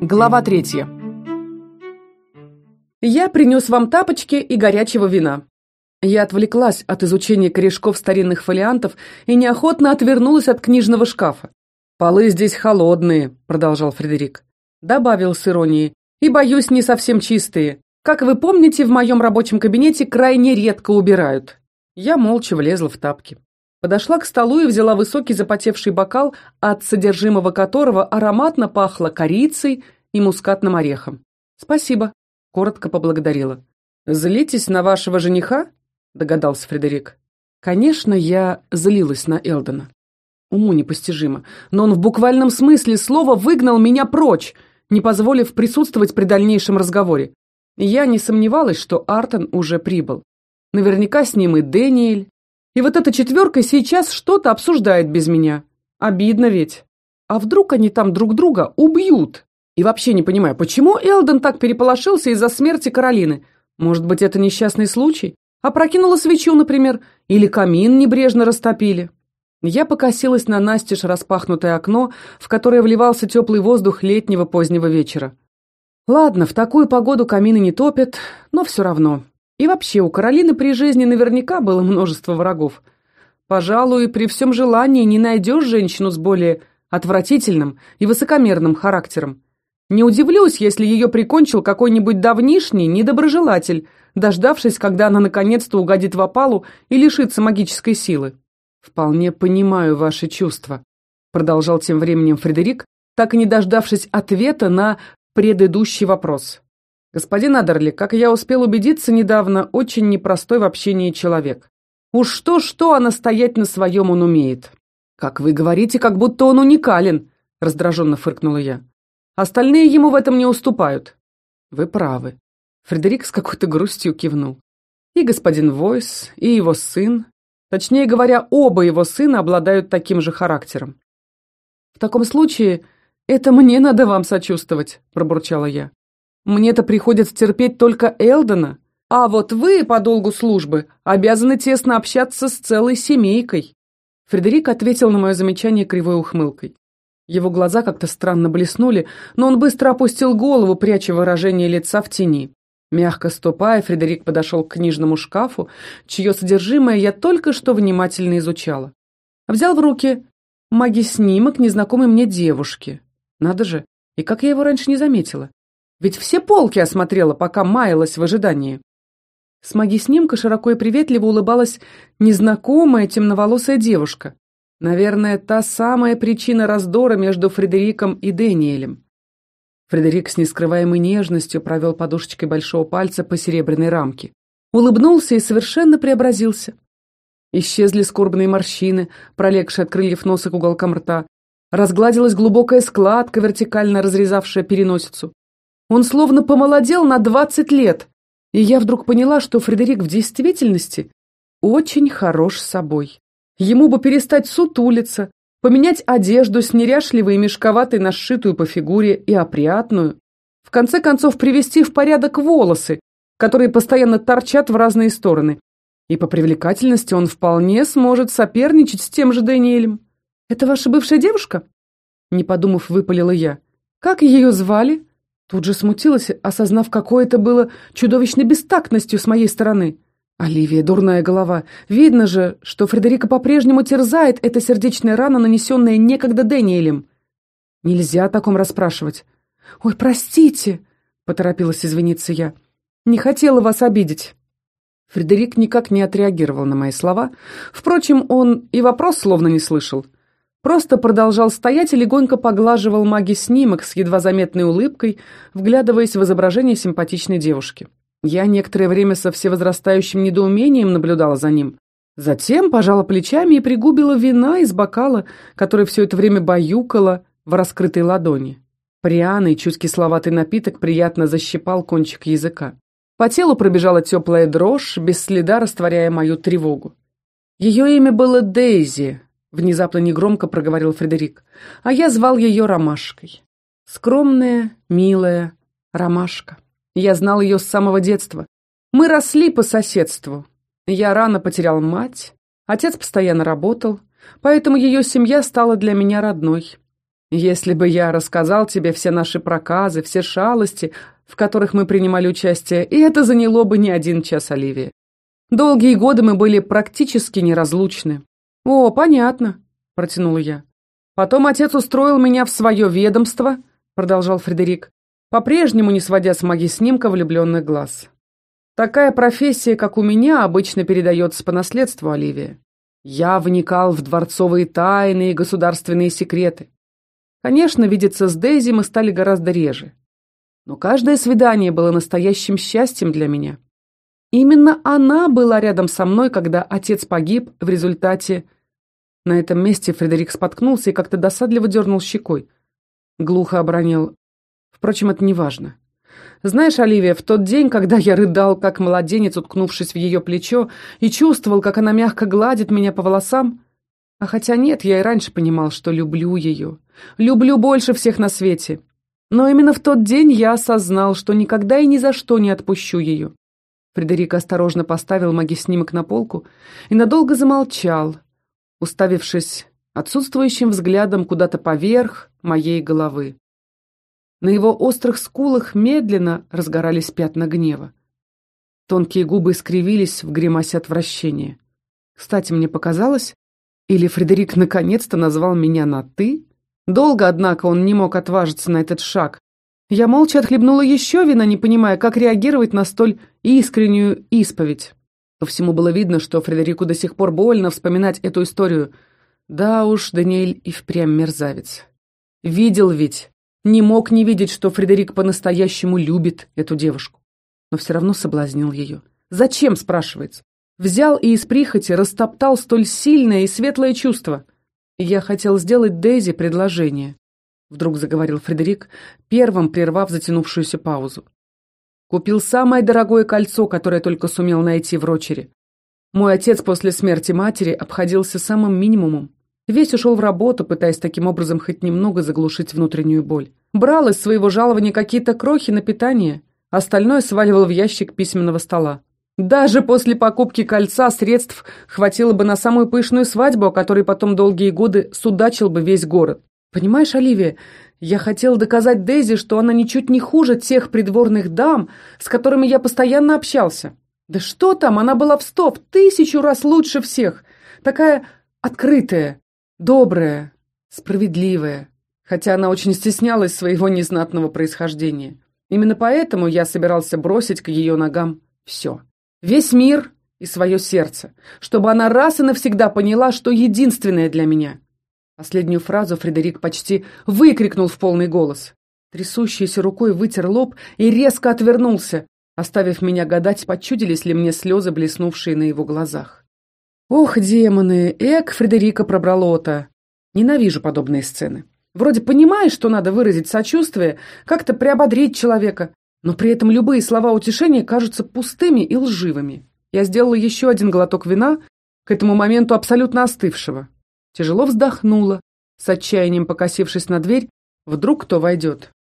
Глава третья. Я принес вам тапочки и горячего вина. Я отвлеклась от изучения корешков старинных фолиантов и неохотно отвернулась от книжного шкафа. «Полы здесь холодные», — продолжал Фредерик. Добавил с иронией. «И, боюсь, не совсем чистые. Как вы помните, в моем рабочем кабинете крайне редко убирают». Я молча влезла в тапки. Подошла к столу и взяла высокий запотевший бокал, от содержимого которого ароматно пахло корицей и мускатным орехом. «Спасибо», — коротко поблагодарила. «Злитесь на вашего жениха?» — догадался Фредерик. Конечно, я злилась на Элдона. Уму непостижимо, но он в буквальном смысле слова выгнал меня прочь, не позволив присутствовать при дальнейшем разговоре. Я не сомневалась, что Артон уже прибыл. Наверняка с ним и Дэниэль, и вот эта четверка сейчас что-то обсуждает без меня. Обидно ведь. А вдруг они там друг друга убьют? И вообще не понимаю, почему Элден так переполошился из-за смерти Каролины? Может быть, это несчастный случай? Опрокинула свечу, например, или камин небрежно растопили. Я покосилась на настежь распахнутое окно, в которое вливался теплый воздух летнего позднего вечера. Ладно, в такую погоду камины не топят, но все равно. И вообще, у Каролины при жизни наверняка было множество врагов. Пожалуй, при всем желании не найдешь женщину с более отвратительным и высокомерным характером. Не удивлюсь, если ее прикончил какой-нибудь давнишний недоброжелатель, дождавшись, когда она наконец-то угодит в опалу и лишится магической силы. «Вполне понимаю ваши чувства», — продолжал тем временем Фредерик, так и не дождавшись ответа на предыдущий вопрос. Господин Адерли, как я успел убедиться недавно, очень непростой в общении человек. Уж что-что, а настоять на своем он умеет. Как вы говорите, как будто он уникален, раздраженно фыркнула я. Остальные ему в этом не уступают. Вы правы. Фредерик с какой-то грустью кивнул. И господин Войс, и его сын, точнее говоря, оба его сына обладают таким же характером. В таком случае, это мне надо вам сочувствовать, пробурчала я. Мне-то приходится терпеть только Элдена, а вот вы по долгу службы обязаны тесно общаться с целой семейкой». Фредерик ответил на мое замечание кривой ухмылкой. Его глаза как-то странно блеснули, но он быстро опустил голову, пряча выражение лица в тени. Мягко ступая, Фредерик подошел к книжному шкафу, чье содержимое я только что внимательно изучала. Взял в руки маги-снимок незнакомой мне девушки. Надо же, и как я его раньше не заметила. Ведь все полки осмотрела, пока маялась в ожидании. С маги снимка широко и приветливо улыбалась незнакомая темноволосая девушка. Наверное, та самая причина раздора между Фредериком и Дэниелем. Фредерик с нескрываемой нежностью провел подушечкой большого пальца по серебряной рамке. Улыбнулся и совершенно преобразился. Исчезли скорбные морщины, пролегшие от крыльев носа к уголкам рта. Разгладилась глубокая складка, вертикально разрезавшая переносицу. Он словно помолодел на двадцать лет, и я вдруг поняла, что Фредерик в действительности очень хорош собой. Ему бы перестать сутулиться, поменять одежду с неряшливой и мешковатой на сшитую по фигуре и опрятную, в конце концов привести в порядок волосы, которые постоянно торчат в разные стороны. И по привлекательности он вполне сможет соперничать с тем же Дэниелем. «Это ваша бывшая девушка?» Не подумав, выпалила я. «Как ее звали?» Тут же смутилась, осознав, какое это было чудовищной бестактностью с моей стороны. Оливия, дурная голова. Видно же, что Фредерика по-прежнему терзает эта сердечная рана, нанесенная некогда Дэниелем. Нельзя о таком расспрашивать. «Ой, простите!» — поторопилась извиниться я. «Не хотела вас обидеть». Фредерик никак не отреагировал на мои слова. Впрочем, он и вопрос словно не слышал. Просто продолжал стоять и легонько поглаживал маги снимок с едва заметной улыбкой, вглядываясь в изображение симпатичной девушки. Я некоторое время со всевозрастающим недоумением наблюдала за ним. Затем пожала плечами и пригубила вина из бокала, который все это время баюкала в раскрытой ладони. Пряный, чуть кисловатый напиток приятно защипал кончик языка. По телу пробежала теплая дрожь, без следа растворяя мою тревогу. Ее имя было Дейзи, Внезапно негромко проговорил Фредерик. А я звал ее Ромашкой. Скромная, милая Ромашка. Я знал ее с самого детства. Мы росли по соседству. Я рано потерял мать, отец постоянно работал, поэтому ее семья стала для меня родной. Если бы я рассказал тебе все наши проказы, все шалости, в которых мы принимали участие, и это заняло бы не один час, Оливия. Долгие годы мы были практически неразлучны. О, понятно, протянула я. Потом отец устроил меня в свое ведомство, продолжал Фредерик, по-прежнему не сводя с маги снимка влюбленных глаз. Такая профессия, как у меня, обычно передается по наследству, Оливия. Я вникал в дворцовые тайны и государственные секреты. Конечно, видеться с Дейзи мы стали гораздо реже. Но каждое свидание было настоящим счастьем для меня. Именно она была рядом со мной, когда отец погиб в результате... На этом месте Фредерик споткнулся и как-то досадливо дернул щекой. Глухо обронил. Впрочем, это не важно. Знаешь, Оливия, в тот день, когда я рыдал, как младенец, уткнувшись в ее плечо, и чувствовал, как она мягко гладит меня по волосам, а хотя нет, я и раньше понимал, что люблю ее. Люблю больше всех на свете. Но именно в тот день я осознал, что никогда и ни за что не отпущу ее. Фредерик осторожно поставил маги-снимок на полку и надолго замолчал, уставившись отсутствующим взглядом куда-то поверх моей головы. На его острых скулах медленно разгорались пятна гнева. Тонкие губы искривились в гримасе отвращения. Кстати, мне показалось, или Фредерик наконец-то назвал меня на «ты»? Долго, однако, он не мог отважиться на этот шаг. Я молча отхлебнула еще вина, не понимая, как реагировать на столь искреннюю исповедь. По всему было видно, что Фредерику до сих пор больно вспоминать эту историю. Да уж, Даниэль и впрямь мерзавец. Видел ведь, не мог не видеть, что Фредерик по-настоящему любит эту девушку. Но все равно соблазнил ее. Зачем, спрашивается? Взял и из прихоти растоптал столь сильное и светлое чувство. Я хотел сделать Дейзи предложение. Вдруг заговорил Фредерик, первым прервав затянувшуюся паузу. Купил самое дорогое кольцо, которое только сумел найти в Рочере. Мой отец после смерти матери обходился самым минимумом. Весь ушел в работу, пытаясь таким образом хоть немного заглушить внутреннюю боль. Брал из своего жалования какие-то крохи на питание, остальное сваливал в ящик письменного стола. Даже после покупки кольца средств хватило бы на самую пышную свадьбу, о которой потом долгие годы судачил бы весь город. Понимаешь, Оливия, я хотел доказать Дейзи, что она ничуть не хуже тех придворных дам, с которыми я постоянно общался. Да что там, она была в сто, в тысячу раз лучше всех. Такая открытая, добрая, справедливая, хотя она очень стеснялась своего незнатного происхождения. Именно поэтому я собирался бросить к ее ногам все. Весь мир и свое сердце, чтобы она раз и навсегда поняла, что единственное для меня. Последнюю фразу Фредерик почти выкрикнул в полный голос. Трясущейся рукой вытер лоб и резко отвернулся, оставив меня гадать, почудились ли мне слезы, блеснувшие на его глазах. Ох, демоны, эк, Фредерика пробрало-то. Ненавижу подобные сцены. Вроде понимаешь, что надо выразить сочувствие, как-то приободрить человека, но при этом любые слова утешения кажутся пустыми и лживыми. Я сделала еще один глоток вина, к этому моменту абсолютно остывшего. Тяжело вздохнула, с отчаянием покосившись на дверь, вдруг кто войдет.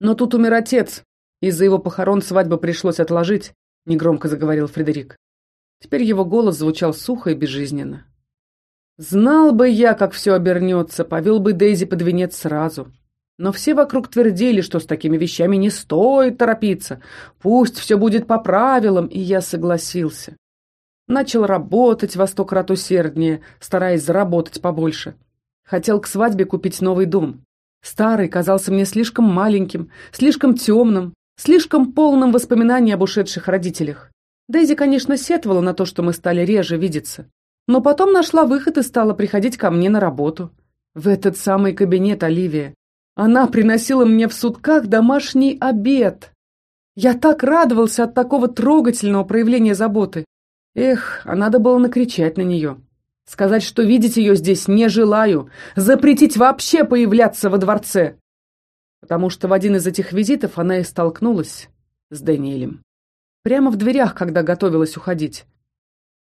Но тут умер отец, из-за его похорон свадьбу пришлось отложить, негромко заговорил Фредерик. Теперь его голос звучал сухо и безжизненно. «Знал бы я, как все обернется, повел бы Дейзи под венец сразу. Но все вокруг твердили, что с такими вещами не стоит торопиться, пусть все будет по правилам, и я согласился. Начал работать во сто крат усерднее, стараясь заработать побольше. Хотел к свадьбе купить новый дом. Старый казался мне слишком маленьким, слишком темным, слишком полным воспоминаний об ушедших родителях. Дейзи, конечно, сетовала на то, что мы стали реже видеться. Но потом нашла выход и стала приходить ко мне на работу. В этот самый кабинет Оливия. Она приносила мне в сутках домашний обед. Я так радовался от такого трогательного проявления заботы. Эх, а надо было накричать на нее. Сказать, что видеть ее здесь не желаю. Запретить вообще появляться во дворце. Потому что в один из этих визитов она и столкнулась с Даниэлем. Прямо в дверях, когда готовилась уходить.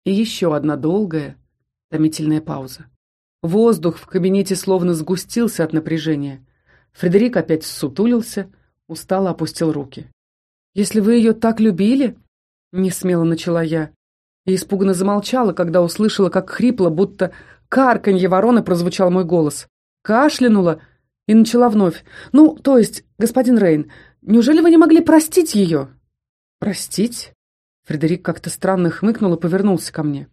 И еще одна долгая, томительная пауза. Воздух в кабинете словно сгустился от напряжения. Фредерик опять сутулился, устало опустил руки. «Если вы ее так любили...» — несмело начала я. И испуганно замолчала, когда услышала, как хрипло, будто карканье вороны прозвучал мой голос. Кашлянула И начала вновь. «Ну, то есть, господин Рейн, неужели вы не могли простить ее?» «Простить?» Фредерик как-то странно хмыкнул и повернулся ко мне.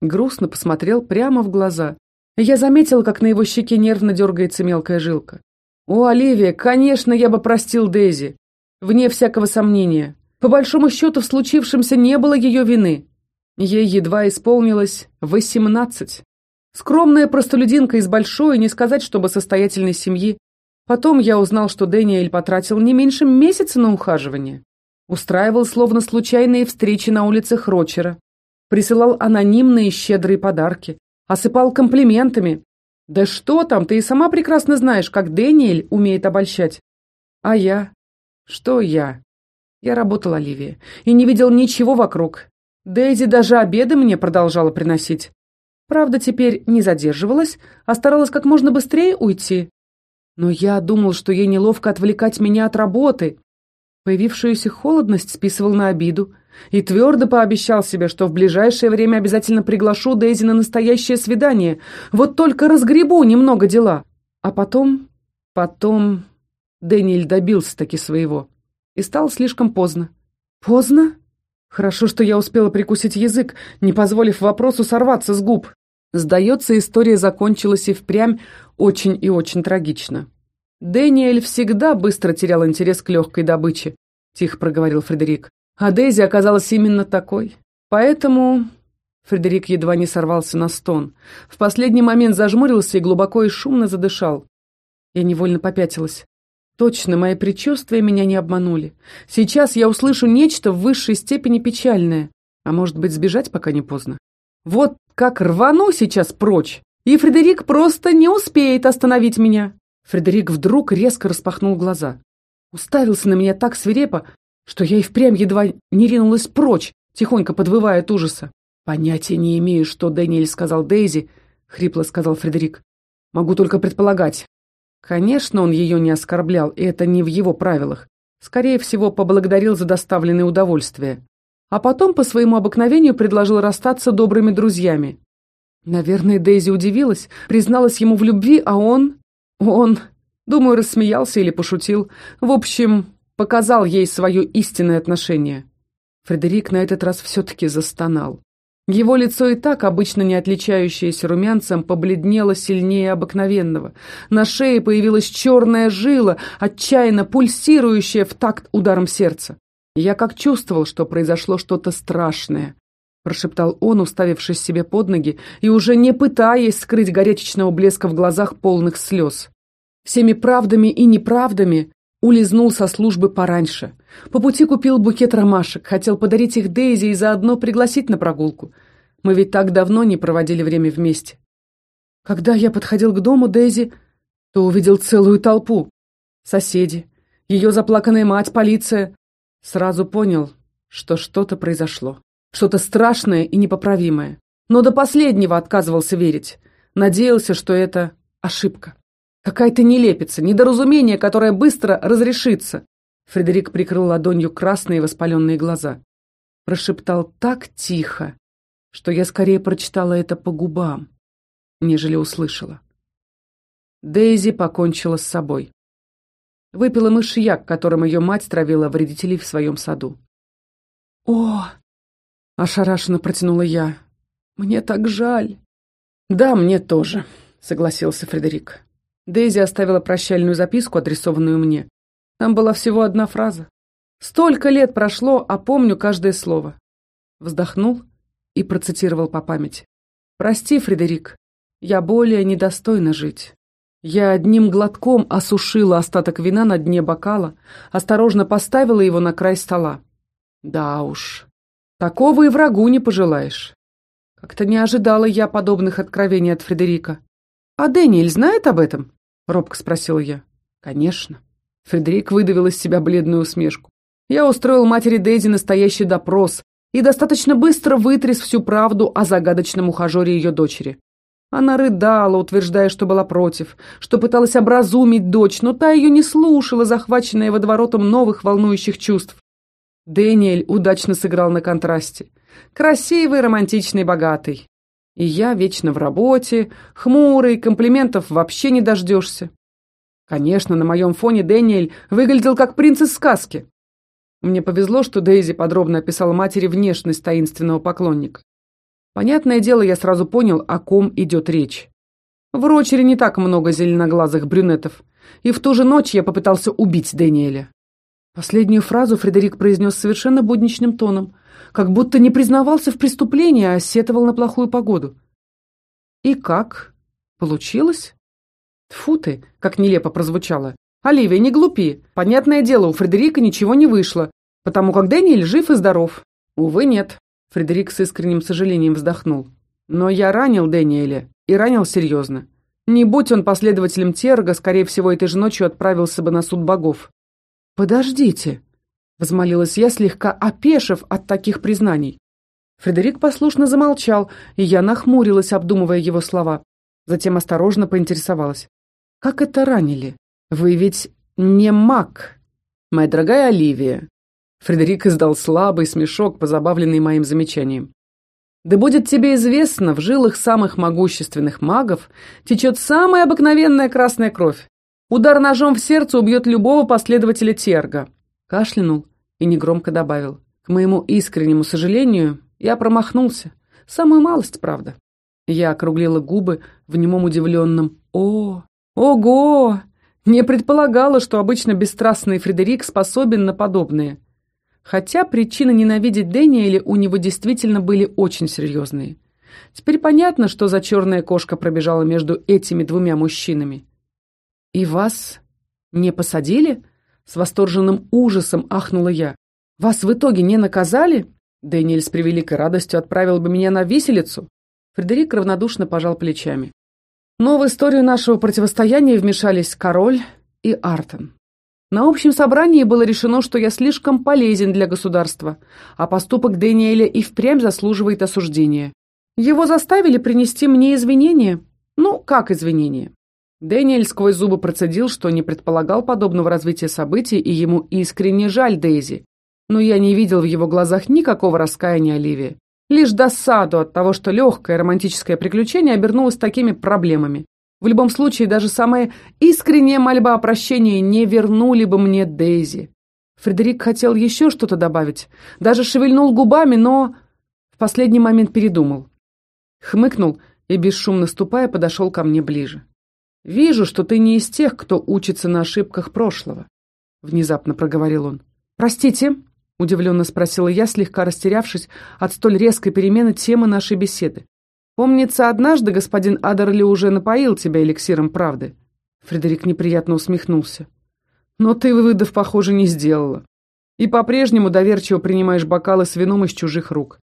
Грустно посмотрел прямо в глаза. Я заметила, как на его щеке нервно дергается мелкая жилка. «О, Оливия, конечно, я бы простил Дейзи. Вне всякого сомнения. По большому счету, в случившемся не было ее вины. Ей едва исполнилось восемнадцать. Скромная простолюдинка из большой, не сказать, чтобы состоятельной семьи. Потом я узнал, что Дэниэль потратил не меньше месяца на ухаживание. Устраивал словно случайные встречи на улицах Рочера. Присылал анонимные щедрые подарки. Осыпал комплиментами. Да что там, ты и сама прекрасно знаешь, как Дэниэль умеет обольщать. А я? Что я? Я работал Оливия и не видел ничего вокруг. Дейзи даже обеды мне продолжала приносить. Правда, теперь не задерживалась, а старалась как можно быстрее уйти. Но я думал, что ей неловко отвлекать меня от работы. Появившуюся холодность списывал на обиду и твердо пообещал себе, что в ближайшее время обязательно приглашу Дейзи на настоящее свидание. Вот только разгребу немного дела. А потом... Потом... Дэниэль добился таки своего. И стало слишком поздно. Поздно? Хорошо, что я успела прикусить язык, не позволив вопросу сорваться с губ. Сдается, история закончилась и впрямь очень и очень трагично. «Дэниэль всегда быстро терял интерес к легкой добыче», — тихо проговорил Фредерик. «А Дейзи оказалась именно такой. Поэтому...» Фредерик едва не сорвался на стон. В последний момент зажмурился и глубоко и шумно задышал. Я невольно попятилась. Точно, мои предчувствия меня не обманули. Сейчас я услышу нечто в высшей степени печальное. А может быть, сбежать, пока не поздно. Вот как рвану сейчас прочь, и Фредерик просто не успеет остановить меня. Фредерик вдруг резко распахнул глаза. Уставился на меня так свирепо, что я и впрямь едва не ринулась прочь, тихонько подвывая от ужаса. «Понятия не имею, что Дэниэль сказал Дейзи», — хрипло сказал Фредерик. «Могу только предполагать. Конечно, он ее не оскорблял, и это не в его правилах. Скорее всего, поблагодарил за доставленное удовольствие. А потом, по своему обыкновению, предложил расстаться добрыми друзьями. Наверное, Дейзи удивилась, призналась ему в любви, а он... Он... Думаю, рассмеялся или пошутил. В общем, показал ей свое истинное отношение. Фредерик на этот раз все-таки застонал. Его лицо и так, обычно не отличающееся румянцем, побледнело сильнее обыкновенного. На шее появилась черная жила, отчаянно пульсирующая в такт ударом сердца. Я как чувствовал, что произошло что-то страшное. Прошептал он, уставившись себе под ноги и уже не пытаясь скрыть горячечного блеска в глазах полных слез. Всеми правдами и неправдами улизнул со службы пораньше. По пути купил букет ромашек, хотел подарить их Дейзи и заодно пригласить на прогулку. Мы ведь так давно не проводили время вместе. Когда я подходил к дому Дейзи, то увидел целую толпу. Соседи, ее заплаканная мать, полиция. Сразу понял, что что-то произошло. Что-то страшное и непоправимое. Но до последнего отказывался верить. Надеялся, что это ошибка. Какая-то нелепица, недоразумение, которое быстро разрешится. Фредерик прикрыл ладонью красные воспаленные глаза. Прошептал так тихо, что я скорее прочитала это по губам, нежели услышала. Дейзи покончила с собой. Выпила мышьяк, которым ее мать травила вредителей в своем саду. «О!» — ошарашенно протянула я. «Мне так жаль». «Да, мне тоже», — согласился Фредерик. Дейзи оставила прощальную записку, адресованную мне. Там была всего одна фраза. Столько лет прошло, а помню каждое слово. Вздохнул и процитировал по памяти. «Прости, Фредерик, я более недостойна жить». Я одним глотком осушила остаток вина на дне бокала, осторожно поставила его на край стола. Да уж, такого и врагу не пожелаешь. Как-то не ожидала я подобных откровений от Фредерика. «А Дэниэль знает об этом?» — робко спросил я. «Конечно». Фредерик выдавил из себя бледную усмешку. «Я устроил матери Дейзи настоящий допрос и достаточно быстро вытряс всю правду о загадочном ухажере ее дочери. Она рыдала, утверждая, что была против, что пыталась образумить дочь, но та ее не слушала, захваченная водоворотом новых волнующих чувств. Дэниэль удачно сыграл на контрасте. Красивый, романтичный, богатый. И я вечно в работе, хмурый, комплиментов вообще не дождешься. Конечно, на моем фоне Дэниэль выглядел как принц из сказки. Мне повезло, что Дейзи подробно описала матери внешность таинственного поклонника. Понятное дело, я сразу понял, о ком идет речь. В Рочере не так много зеленоглазых брюнетов, и в ту же ночь я попытался убить Дэниеля. Последнюю фразу Фредерик произнес совершенно будничным тоном, как будто не признавался в преступлении, а сетовал на плохую погоду. И как? Получилось? Тьфу ты, как нелепо прозвучало. Оливия, не глупи. Понятное дело, у Фредерика ничего не вышло, потому как Дэниэль жив и здоров. Увы, нет. Фредерик с искренним сожалением вздохнул. Но я ранил Дэниеля, и ранил серьезно. Не будь он последователем Терга, скорее всего, этой же ночью отправился бы на суд богов. «Подождите», — возмолилась я, слегка опешив от таких признаний. Фредерик послушно замолчал, и я нахмурилась, обдумывая его слова. Затем осторожно поинтересовалась. «Как это ранили? Вы ведь не маг, моя дорогая Оливия». Фредерик издал слабый смешок, позабавленный моим замечанием. «Да будет тебе известно, в жилах самых могущественных магов течет самая обыкновенная красная кровь. Удар ножом в сердце убьет любого последователя Терга». Кашлянул и негромко добавил. «К моему искреннему сожалению, я промахнулся. Самую малость, правда». Я округлила губы в немом удивленном «О! Ого!» Не предполагала, что обычно бесстрастный Фредерик способен на подобное. Хотя причины ненавидеть Дэниеля у него действительно были очень серьезные. Теперь понятно, что за черная кошка пробежала между этими двумя мужчинами. «И вас не посадили?» С восторженным ужасом ахнула я. «Вас в итоге не наказали?» Дэниэль с превеликой радостью отправил бы меня на виселицу. Фредерик равнодушно пожал плечами. Но в историю нашего противостояния вмешались король и Артон. На общем собрании было решено, что я слишком полезен для государства, а поступок Дэниеля и впрямь заслуживает осуждения. Его заставили принести мне извинения. Ну, как извинения? Дэниэль сквозь зубы процедил, что не предполагал подобного развития событий, и ему искренне жаль Дейзи. Но я не видел в его глазах никакого раскаяния Оливии. Лишь досаду от того, что легкое романтическое приключение обернулось такими проблемами. В любом случае, даже самая искренняя мольба о прощении не вернули бы мне Дейзи. Фредерик хотел еще что-то добавить, даже шевельнул губами, но в последний момент передумал. Хмыкнул и, бесшумно ступая, подошел ко мне ближе. «Вижу, что ты не из тех, кто учится на ошибках прошлого», — внезапно проговорил он. «Простите», — удивленно спросила я, слегка растерявшись от столь резкой перемены темы нашей беседы. «Помнится, однажды господин Адерли уже напоил тебя эликсиром правды». Фредерик неприятно усмехнулся. «Но ты выводов, похоже, не сделала. И по-прежнему доверчиво принимаешь бокалы с вином из чужих рук».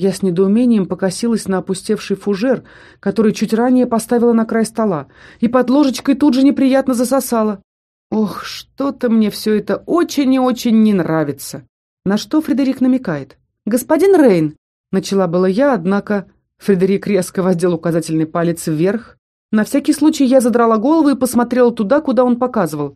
Я с недоумением покосилась на опустевший фужер, который чуть ранее поставила на край стола, и под ложечкой тут же неприятно засосала. Ох, что-то мне все это очень и очень не нравится. На что Фредерик намекает? «Господин Рейн!» Начала была я, однако Фредерик резко воздел указательный палец вверх. На всякий случай я задрала голову и посмотрела туда, куда он показывал.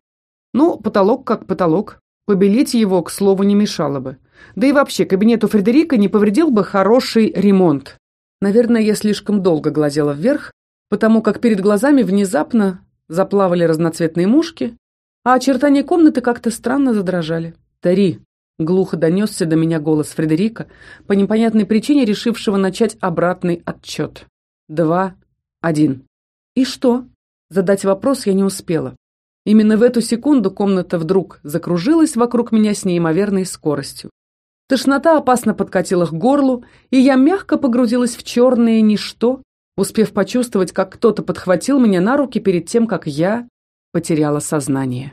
Ну, потолок как потолок. Побелить его, к слову, не мешало бы. Да и вообще, кабинету Фредерика не повредил бы хороший ремонт. Наверное, я слишком долго глазела вверх, потому как перед глазами внезапно заплавали разноцветные мушки, а очертания комнаты как-то странно задрожали. «Тари, Глухо донесся до меня голос Фредерика, по непонятной причине решившего начать обратный отчет. Два, один. И что? Задать вопрос я не успела. Именно в эту секунду комната вдруг закружилась вокруг меня с неимоверной скоростью. Тошнота опасно подкатила к горлу, и я мягко погрузилась в черное ничто, успев почувствовать, как кто-то подхватил меня на руки перед тем, как я потеряла сознание.